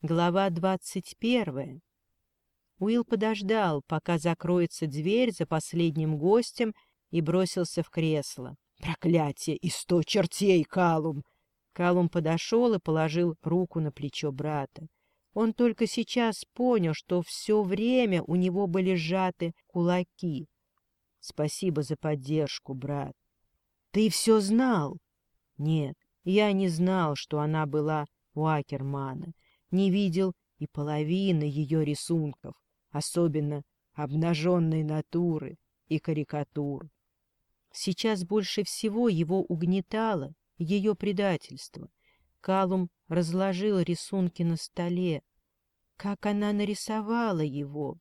Глава 21. Уилл подождал, пока закроется дверь за последним гостем, и бросился в кресло. «Проклятие! И сто чертей, Калум!» Калум подошел и положил руку на плечо брата. Он только сейчас понял, что все время у него были сжаты кулаки. «Спасибо за поддержку, брат». «Ты все знал?» «Нет, я не знал, что она была у Акермана» не видел и половины ее рисунков, особенно обнаженной натуры и карикатур. Сейчас больше всего его угнетало ее предательство. Калум разложил рисунки на столе. Как она нарисовала его!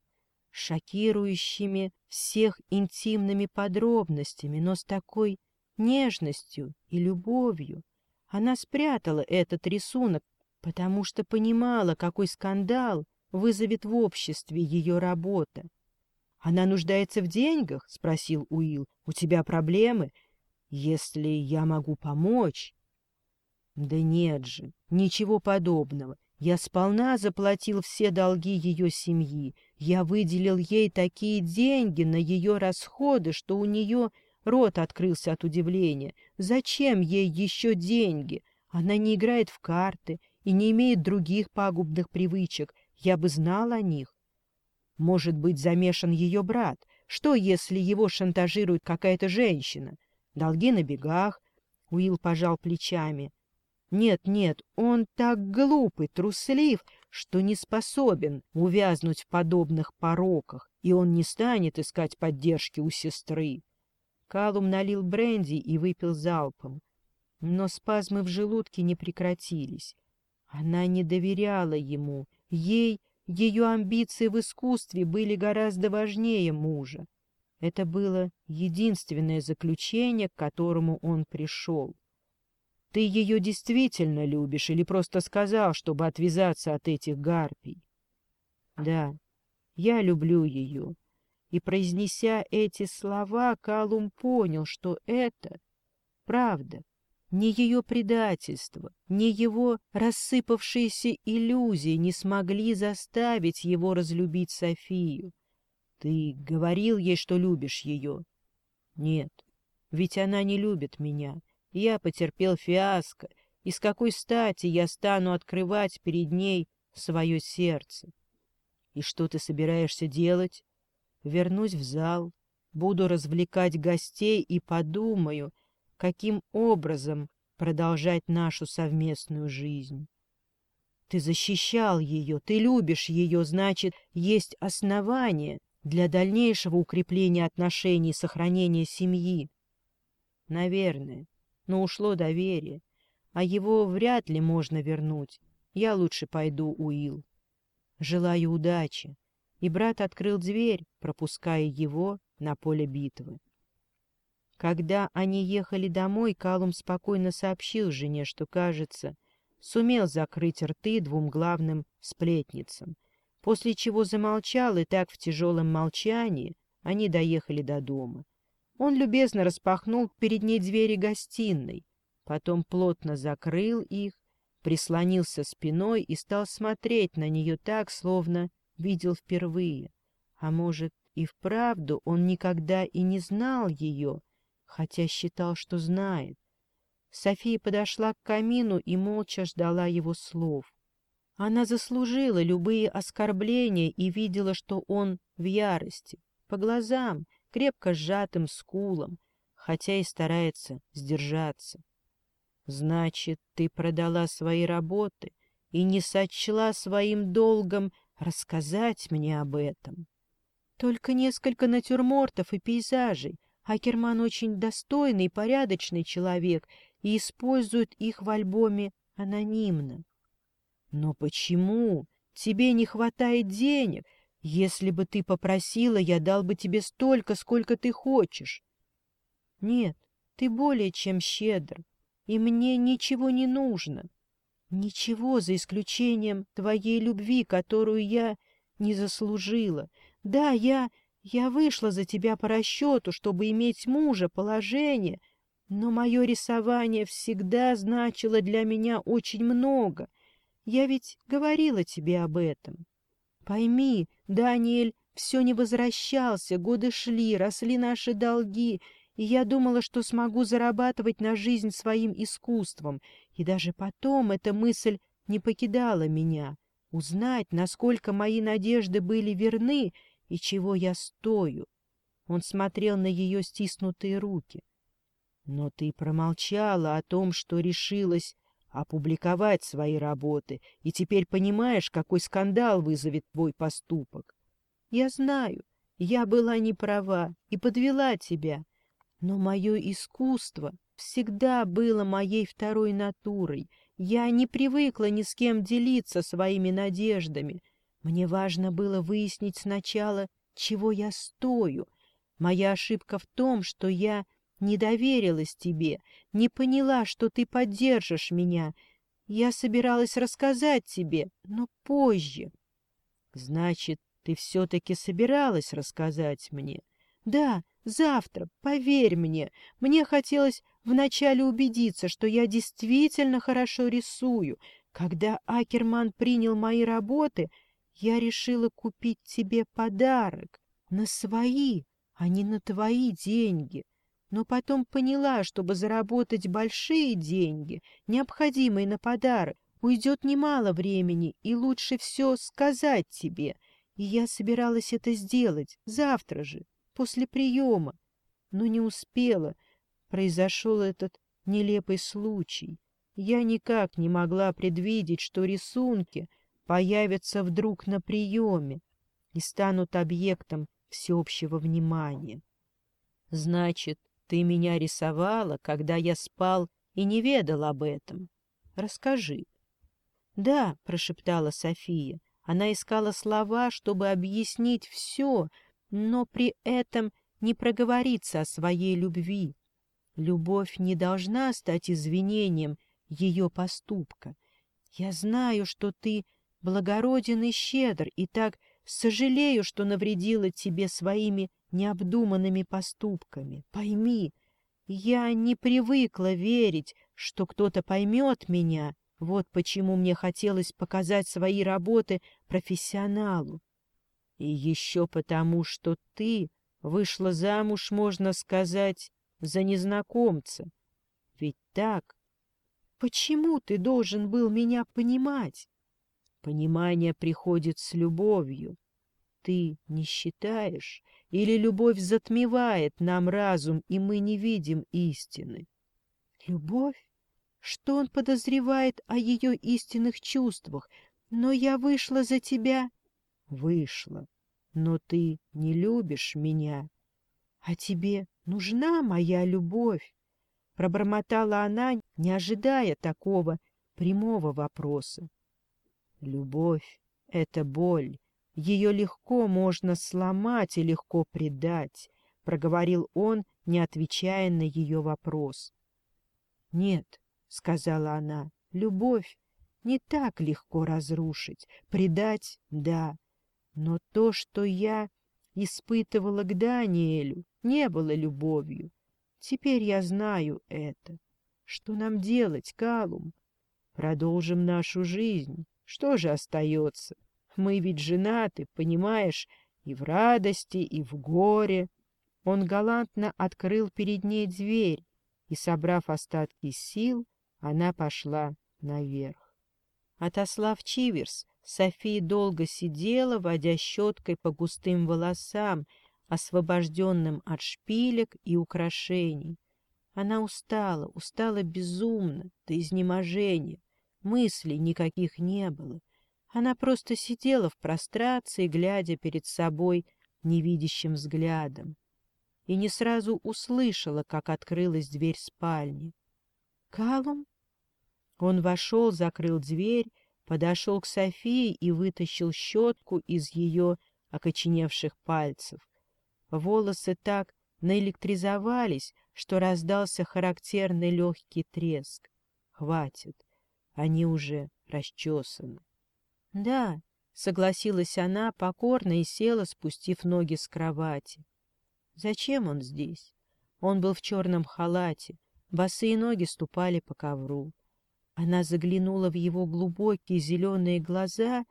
Шокирующими всех интимными подробностями, но с такой нежностью и любовью. Она спрятала этот рисунок потому что понимала, какой скандал вызовет в обществе ее работа. «Она нуждается в деньгах?» — спросил Уилл. «У тебя проблемы? Если я могу помочь?» «Да нет же, ничего подобного. Я сполна заплатил все долги ее семьи. Я выделил ей такие деньги на ее расходы, что у нее рот открылся от удивления. Зачем ей еще деньги? Она не играет в карты, и не имеет других пагубных привычек, я бы знал о них. Может быть, замешан ее брат. Что, если его шантажирует какая-то женщина? Долги на бегах. Уилл пожал плечами. Нет, нет, он так глупый, труслив, что не способен увязнуть в подобных пороках, и он не станет искать поддержки у сестры. Калум налил бренди и выпил залпом. Но спазмы в желудке не прекратились. Она не доверяла ему. Ей, ее амбиции в искусстве были гораздо важнее мужа. Это было единственное заключение, к которому он пришел. Ты ее действительно любишь или просто сказал, чтобы отвязаться от этих гарпий? Да, я люблю ее. И, произнеся эти слова, Калум понял, что это правда. Ни ее предательство, ни его рассыпавшиеся иллюзии не смогли заставить его разлюбить Софию. Ты говорил ей, что любишь ее? Нет, ведь она не любит меня. Я потерпел фиаско, и с какой стати я стану открывать перед ней свое сердце? И что ты собираешься делать? Вернусь в зал, буду развлекать гостей и подумаю — каким образом продолжать нашу совместную жизнь. Ты защищал ее, ты любишь ее, значит, есть основания для дальнейшего укрепления отношений и сохранения семьи. Наверное, но ушло доверие, а его вряд ли можно вернуть. Я лучше пойду, Уил. Желаю удачи. И брат открыл дверь, пропуская его на поле битвы. Когда они ехали домой, Калум спокойно сообщил жене, что, кажется, сумел закрыть рты двум главным сплетницам, после чего замолчал, и так в тяжелом молчании они доехали до дома. Он любезно распахнул перед ней двери гостиной, потом плотно закрыл их, прислонился спиной и стал смотреть на нее так, словно видел впервые. А может, и вправду он никогда и не знал ее, хотя считал, что знает. София подошла к камину и молча ждала его слов. Она заслужила любые оскорбления и видела, что он в ярости, по глазам, крепко сжатым скулам, хотя и старается сдержаться. «Значит, ты продала свои работы и не сочла своим долгом рассказать мне об этом?» «Только несколько натюрмортов и пейзажей», Акерман очень достойный, порядочный человек и использует их в альбоме анонимно. Но почему? Тебе не хватает денег. Если бы ты попросила, я дал бы тебе столько, сколько ты хочешь. Нет, ты более чем щедр, и мне ничего не нужно. Ничего, за исключением твоей любви, которую я не заслужила. Да, я я вышла за тебя по расчету, чтобы иметь мужа, положение, но мое рисование всегда значило для меня очень много. Я ведь говорила тебе об этом. Пойми, Даниэль все не возвращался, годы шли, росли наши долги, и я думала, что смогу зарабатывать на жизнь своим искусством, и даже потом эта мысль не покидала меня. Узнать, насколько мои надежды были верны, и чего я стою? Он смотрел на ее стиснутые руки. Но ты промолчала о том, что решилась опубликовать свои работы, и теперь понимаешь, какой скандал вызовет твой поступок. Я знаю, я была не права и подвела тебя, но мое искусство всегда было моей второй натурой. Я не привыкла ни с кем делиться своими надеждами, мне важно было выяснить сначала, чего я стою. Моя ошибка в том, что я не доверилась тебе, не поняла, что ты поддержишь меня. Я собиралась рассказать тебе, но позже. Значит, ты все-таки собиралась рассказать мне? Да, завтра, поверь мне. Мне хотелось вначале убедиться, что я действительно хорошо рисую. Когда Акерман принял мои работы — я решила купить тебе подарок на свои, а не на твои деньги. Но потом поняла, чтобы заработать большие деньги, необходимые на подарок, уйдет немало времени, и лучше все сказать тебе. И я собиралась это сделать завтра же, после приема, но не успела. Произошел этот нелепый случай. Я никак не могла предвидеть, что рисунки, появятся вдруг на приеме и станут объектом всеобщего внимания. Значит, ты меня рисовала, когда я спал и не ведал об этом. Расскажи. Да, прошептала София. Она искала слова, чтобы объяснить все, но при этом не проговориться о своей любви. Любовь не должна стать извинением ее поступка. Я знаю, что ты благороден и щедр, и так сожалею, что навредила тебе своими необдуманными поступками. Пойми, я не привыкла верить, что кто-то поймет меня. Вот почему мне хотелось показать свои работы профессионалу. И еще потому, что ты вышла замуж, можно сказать, за незнакомца. Ведь так? Почему ты должен был меня понимать? Понимание приходит с любовью. Ты не считаешь? Или любовь затмевает нам разум, и мы не видим истины? Любовь? Что он подозревает о ее истинных чувствах? Но я вышла за тебя. Вышла. Но ты не любишь меня. А тебе нужна моя любовь? Пробормотала она, не ожидая такого прямого вопроса. Любовь — это боль. Ее легко можно сломать и легко предать, — проговорил он, не отвечая на ее вопрос. — Нет, — сказала она, — любовь не так легко разрушить, предать — да. Но то, что я испытывала к Даниэлю, не было любовью. Теперь я знаю это. Что нам делать, Калум? Продолжим нашу жизнь. Что же остается? Мы ведь женаты, понимаешь, и в радости, и в горе. Он галантно открыл перед ней дверь, и, собрав остатки сил, она пошла наверх. Отослав Чиверс, София долго сидела, водя щеткой по густым волосам, освобожденным от шпилек и украшений. Она устала, устала безумно, до изнеможения, мыслей никаких не было. Она просто сидела в прострации, глядя перед собой невидящим взглядом, и не сразу услышала, как открылась дверь спальни. «Калум?» Он вошел, закрыл дверь, подошел к Софии и вытащил щетку из ее окоченевших пальцев. Волосы так наэлектризовались, что раздался характерный легкий треск. «Хватит!» Они уже расчесаны. — Да, — согласилась она покорно и села, спустив ноги с кровати. Зачем он здесь? Он был в черном халате, босые ноги ступали по ковру. Она заглянула в его глубокие зеленые глаза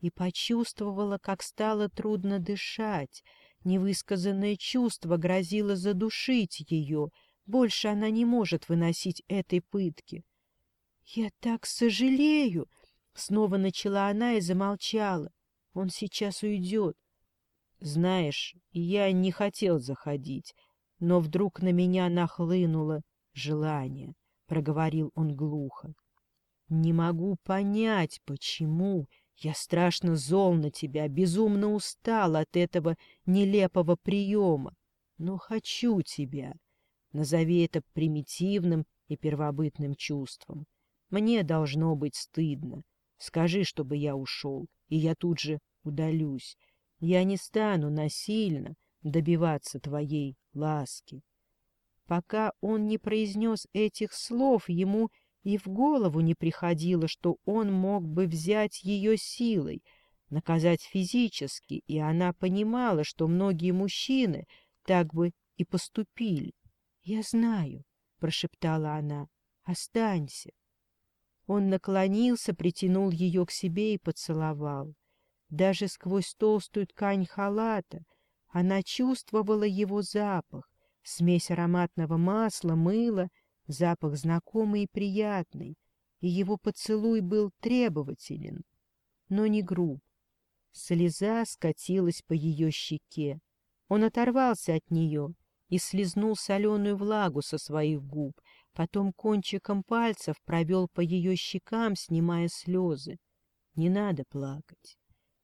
и почувствовала, как стало трудно дышать. Невысказанное чувство грозило задушить ее. Больше она не может выносить этой пытки. «Я так сожалею!» — снова начала она и замолчала. «Он сейчас уйдет». «Знаешь, я не хотел заходить, но вдруг на меня нахлынуло желание», — проговорил он глухо. «Не могу понять, почему. Я страшно зол на тебя, безумно устал от этого нелепого приема, но хочу тебя. Назови это примитивным и первобытным чувством. Мне должно быть стыдно. Скажи, чтобы я ушел, и я тут же удалюсь. Я не стану насильно добиваться твоей ласки. Пока он не произнес этих слов, ему и в голову не приходило, что он мог бы взять ее силой, наказать физически, и она понимала, что многие мужчины так бы и поступили. — Я знаю, — прошептала она, — останься. Он наклонился, притянул ее к себе и поцеловал. Даже сквозь толстую ткань халата она чувствовала его запах, смесь ароматного масла, мыла, запах знакомый и приятный, и его поцелуй был требователен, но не груб. Слеза скатилась по ее щеке. Он оторвался от нее и слезнул соленую влагу со своих губ, Потом кончиком пальцев провел по ее щекам, снимая слезы. Не надо плакать.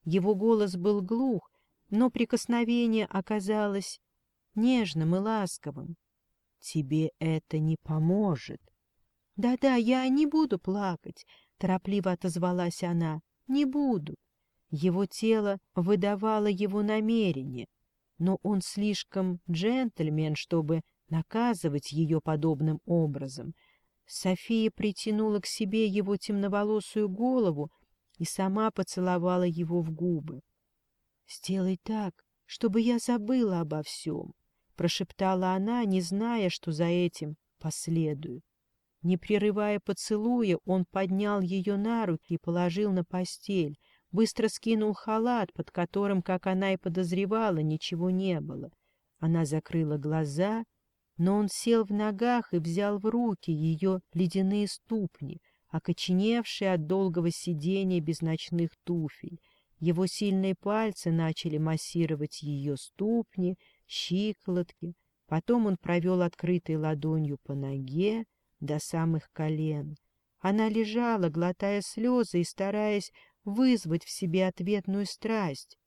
Его голос был глух, но прикосновение оказалось нежным и ласковым. «Тебе это не поможет». «Да-да, я не буду плакать», — торопливо отозвалась она. «Не буду». Его тело выдавало его намерение, но он слишком джентльмен, чтобы наказывать ее подобным образом. София притянула к себе его темноволосую голову и сама поцеловала его в губы. — Сделай так, чтобы я забыла обо всем, — прошептала она, не зная, что за этим последует. Не прерывая поцелуя, он поднял ее на руки и положил на постель, быстро скинул халат, под которым, как она и подозревала, ничего не было. Она закрыла глаза но он сел в ногах и взял в руки ее ледяные ступни, окоченевшие от долгого сидения без ночных туфель. Его сильные пальцы начали массировать ее ступни, щиколотки. Потом он провел открытой ладонью по ноге до самых колен. Она лежала, глотая слезы и стараясь вызвать в себе ответную страсть.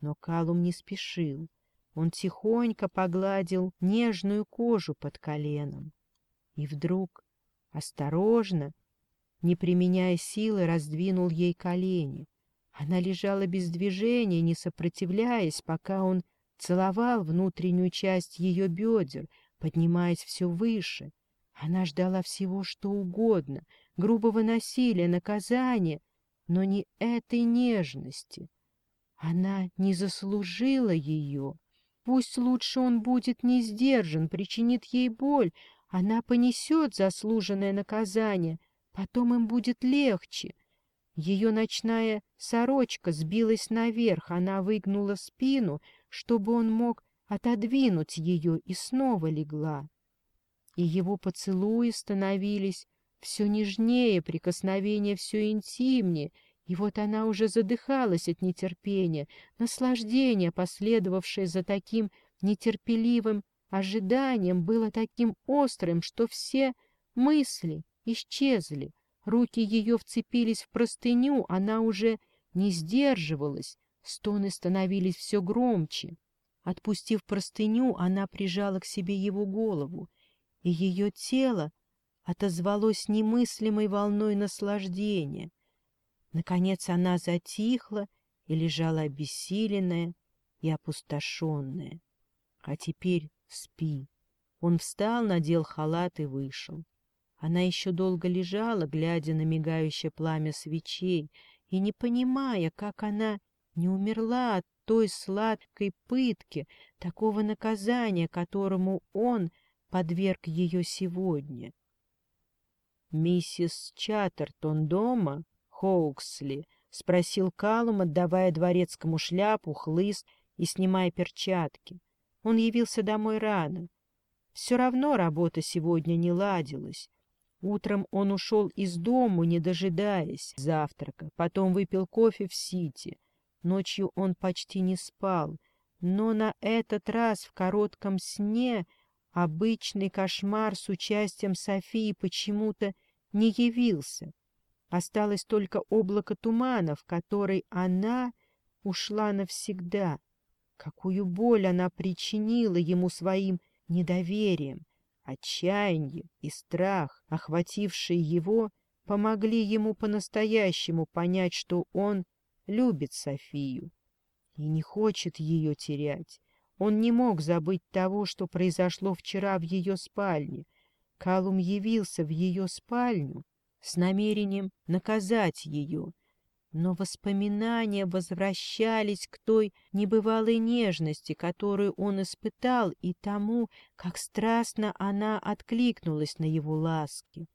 Но Калум не спешил. Он тихонько погладил нежную кожу под коленом. И вдруг, осторожно, не применяя силы, раздвинул ей колени. Она лежала без движения, не сопротивляясь, пока он целовал внутреннюю часть ее бедер, поднимаясь все выше. Она ждала всего, что угодно, грубого насилия, наказания, но не этой нежности. Она не заслужила ее. Пусть лучше он будет не сдержан, причинит ей боль. Она понесет заслуженное наказание. Потом им будет легче. Ее ночная сорочка сбилась наверх, она выгнула спину, чтобы он мог отодвинуть ее, и снова легла. И его поцелуи становились все нежнее, прикосновения все интимнее — и вот она уже задыхалась от нетерпения, наслаждение, последовавшее за таким нетерпеливым ожиданием, было таким острым, что все мысли исчезли. Руки ее вцепились в простыню, она уже не сдерживалась, стоны становились все громче. Отпустив простыню, она прижала к себе его голову, и ее тело отозвалось немыслимой волной наслаждения — Наконец она затихла и лежала обессиленная и опустошенная. А теперь спи. Он встал, надел халат и вышел. Она еще долго лежала, глядя на мигающее пламя свечей, и не понимая, как она не умерла от той сладкой пытки, такого наказания, которому он подверг ее сегодня. «Миссис Чаттертон дома?» Хоуксли? — спросил Калум, отдавая дворецкому шляпу, хлыст и снимая перчатки. Он явился домой рано. Все равно работа сегодня не ладилась. Утром он ушел из дому, не дожидаясь завтрака, потом выпил кофе в Сити. Ночью он почти не спал, но на этот раз в коротком сне обычный кошмар с участием Софии почему-то не явился. Осталось только облако тумана, в который она ушла навсегда. Какую боль она причинила ему своим недоверием, отчаянием и страх, охватившие его, помогли ему по-настоящему понять, что он любит Софию и не хочет ее терять. Он не мог забыть того, что произошло вчера в ее спальне. Калум явился в ее спальню, с намерением наказать ее. Но воспоминания возвращались к той небывалой нежности, которую он испытал, и тому, как страстно она откликнулась на его ласки.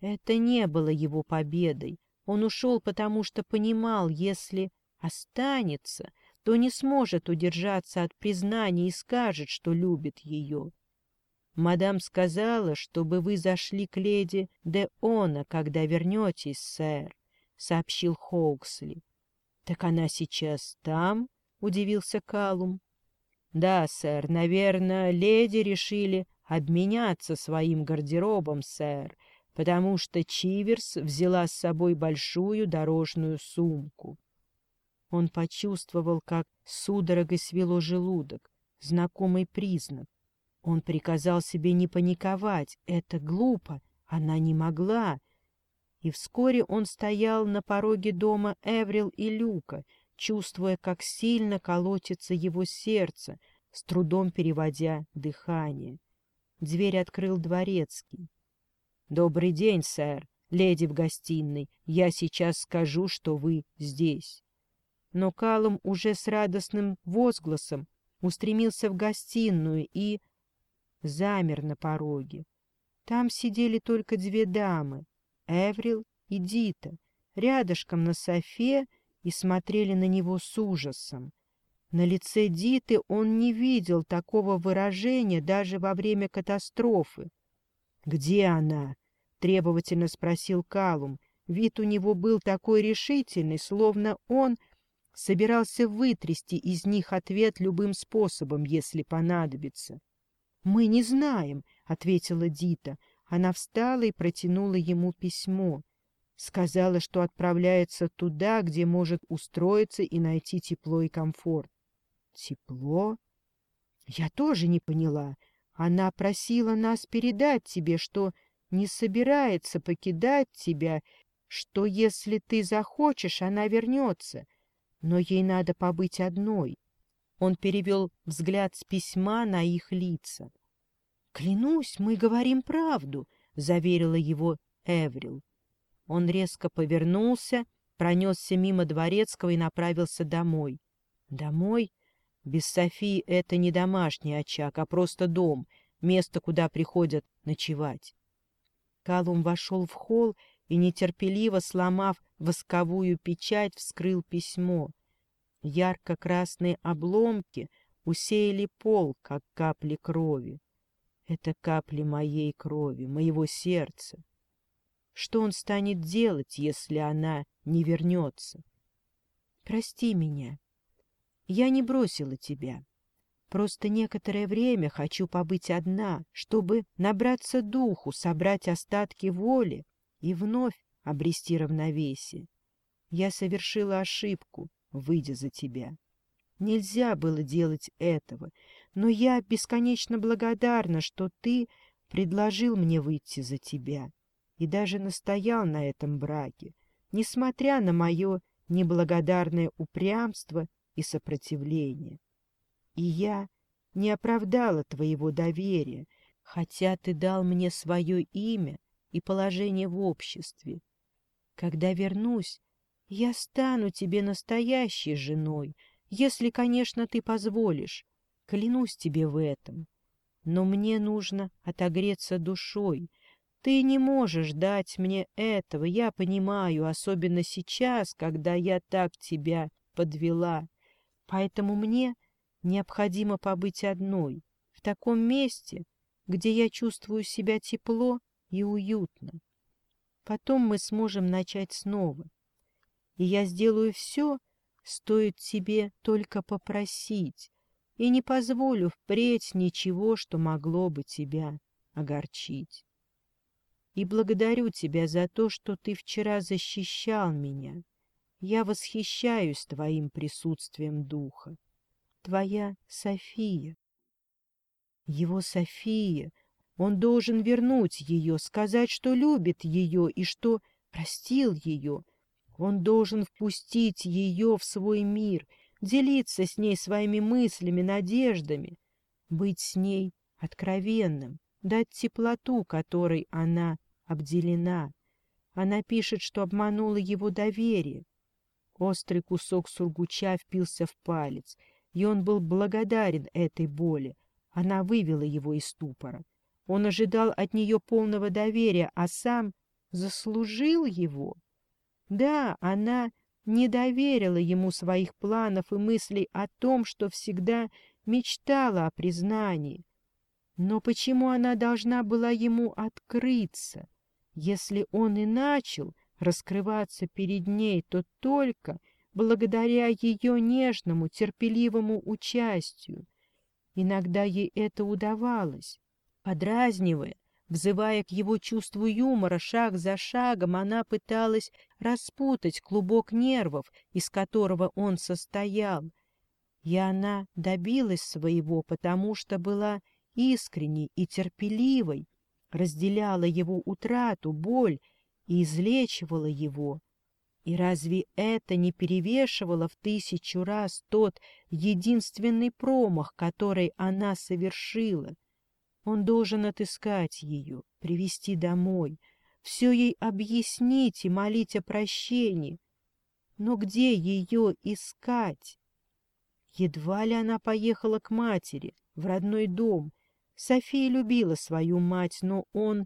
Это не было его победой. Он ушел, потому что понимал, если останется, то не сможет удержаться от признания и скажет, что любит ее. Мадам сказала, чтобы вы зашли к леди де Она, когда вернетесь, сэр, — сообщил Хоуксли. — Так она сейчас там? — удивился Калум. — Да, сэр, наверное, леди решили обменяться своим гардеробом, сэр, потому что Чиверс взяла с собой большую дорожную сумку. Он почувствовал, как судорогой свело желудок, знакомый признак. Он приказал себе не паниковать, это глупо, она не могла. И вскоре он стоял на пороге дома Эврил и Люка, чувствуя, как сильно колотится его сердце, с трудом переводя дыхание. Дверь открыл дворецкий. — Добрый день, сэр, леди в гостиной. Я сейчас скажу, что вы здесь. Но Калум уже с радостным возгласом устремился в гостиную и, замер на пороге. Там сидели только две дамы, Эврил и Дита, рядышком на софе и смотрели на него с ужасом. На лице Диты он не видел такого выражения даже во время катастрофы. «Где она?» — требовательно спросил Калум. Вид у него был такой решительный, словно он собирался вытрясти из них ответ любым способом, если понадобится. «Мы не знаем», — ответила Дита. Она встала и протянула ему письмо. Сказала, что отправляется туда, где может устроиться и найти тепло и комфорт. «Тепло?» «Я тоже не поняла. Она просила нас передать тебе, что не собирается покидать тебя, что если ты захочешь, она вернется, но ей надо побыть одной». Он перевел взгляд с письма на их лица. «Клянусь, мы говорим правду», — заверила его Эврил. Он резко повернулся, пронесся мимо дворецкого и направился домой. Домой? Без Софии это не домашний очаг, а просто дом, место, куда приходят ночевать. Калум вошел в холл и, нетерпеливо сломав восковую печать, вскрыл письмо. Ярко-красные обломки усеяли пол, как капли крови. Это капли моей крови, моего сердца. Что он станет делать, если она не вернется? Прости меня. Я не бросила тебя. Просто некоторое время хочу побыть одна, чтобы набраться духу, собрать остатки воли и вновь обрести равновесие. Я совершила ошибку, выйдя за тебя. Нельзя было делать этого но я бесконечно благодарна, что ты предложил мне выйти за тебя и даже настоял на этом браке, несмотря на мое неблагодарное упрямство и сопротивление. И я не оправдала твоего доверия, хотя ты дал мне свое имя и положение в обществе. Когда вернусь, я стану тебе настоящей женой, если, конечно, ты позволишь, Клянусь тебе в этом. Но мне нужно отогреться душой. Ты не можешь дать мне этого, я понимаю, особенно сейчас, когда я так тебя подвела. Поэтому мне необходимо побыть одной, в таком месте, где я чувствую себя тепло и уютно. Потом мы сможем начать снова. И я сделаю все, стоит тебе только попросить, и не позволю впредь ничего, что могло бы тебя огорчить. И благодарю тебя за то, что ты вчера защищал меня. Я восхищаюсь твоим присутствием духа. Твоя София. Его София. Он должен вернуть ее, сказать, что любит ее и что простил ее. Он должен впустить ее в свой мир — делиться с ней своими мыслями, надеждами, быть с ней откровенным, дать теплоту, которой она обделена. Она пишет, что обманула его доверие. Острый кусок сургуча впился в палец, и он был благодарен этой боли. Она вывела его из ступора. Он ожидал от нее полного доверия, а сам заслужил его. Да, она не доверила ему своих планов и мыслей о том, что всегда мечтала о признании. Но почему она должна была ему открыться? Если он и начал раскрываться перед ней, то только благодаря ее нежному, терпеливому участию. Иногда ей это удавалось, подразнивая Взывая к его чувству юмора, шаг за шагом она пыталась распутать клубок нервов, из которого он состоял. И она добилась своего, потому что была искренней и терпеливой, разделяла его утрату, боль и излечивала его. И разве это не перевешивало в тысячу раз тот единственный промах, который она совершила — он должен отыскать ее, привести домой, все ей объяснить и молить о прощении. Но где ее искать? Едва ли она поехала к матери, в родной дом. София любила свою мать, но он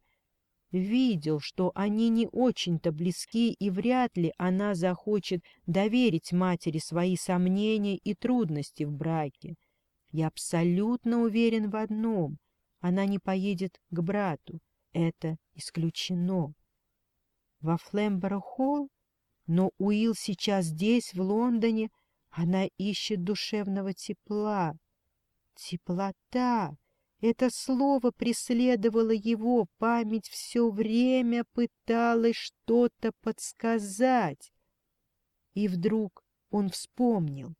видел, что они не очень-то близки, и вряд ли она захочет доверить матери свои сомнения и трудности в браке. Я абсолютно уверен в одном — она не поедет к брату. Это исключено. Во Флемборо-Холл? Но Уилл сейчас здесь, в Лондоне. Она ищет душевного тепла. Теплота. Это слово преследовало его, память все время пыталась что-то подсказать. И вдруг он вспомнил.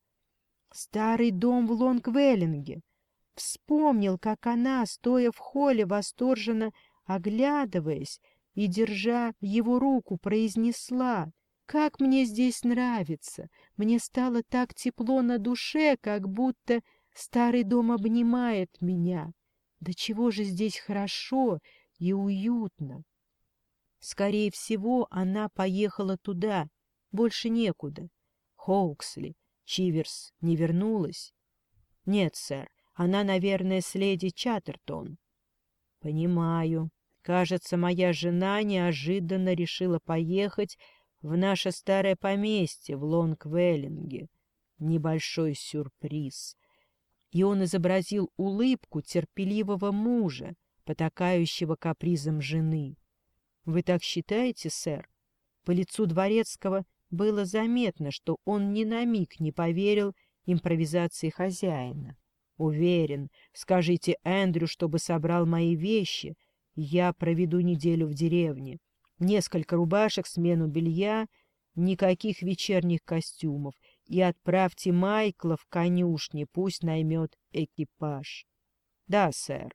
Старый дом в Лонгвеллинге — Вспомнил, как она, стоя в холле, восторженно оглядываясь и, держа его руку, произнесла «Как мне здесь нравится! Мне стало так тепло на душе, как будто старый дом обнимает меня! Да чего же здесь хорошо и уютно!» Скорее всего, она поехала туда, больше некуда. Хоуксли, Чиверс не вернулась. «Нет, сэр, она, наверное, с леди Чаттертон. Понимаю. Кажется, моя жена неожиданно решила поехать в наше старое поместье в Лонгвеллинге. Небольшой сюрприз. И он изобразил улыбку терпеливого мужа, потакающего капризом жены. Вы так считаете, сэр? По лицу дворецкого было заметно, что он ни на миг не поверил импровизации хозяина. Уверен. Скажите Эндрю, чтобы собрал мои вещи. Я проведу неделю в деревне. Несколько рубашек, смену белья, никаких вечерних костюмов. И отправьте Майкла в конюшни, пусть наймет экипаж. Да, сэр.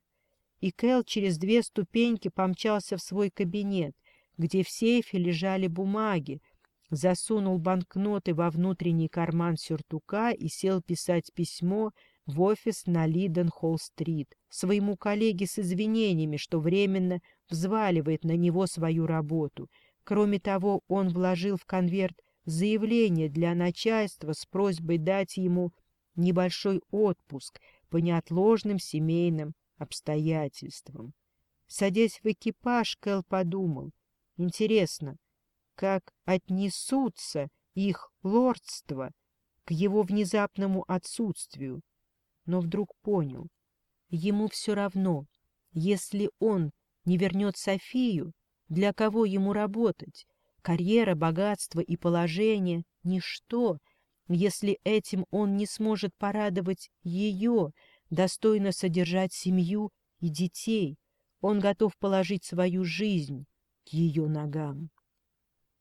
И Кэл через две ступеньки помчался в свой кабинет, где в сейфе лежали бумаги, засунул банкноты во внутренний карман сюртука и сел писать письмо, в офис на Лиденхолл-стрит своему коллеге с извинениями, что временно взваливает на него свою работу. Кроме того, он вложил в конверт заявление для начальства с просьбой дать ему небольшой отпуск по неотложным семейным обстоятельствам. Садясь в экипаж, Кэл подумал, интересно, как отнесутся их лордство к его внезапному отсутствию но вдруг понял. Ему все равно, если он не вернет Софию, для кого ему работать? Карьера, богатство и положение — ничто, если этим он не сможет порадовать ее, достойно содержать семью и детей. Он готов положить свою жизнь к ее ногам.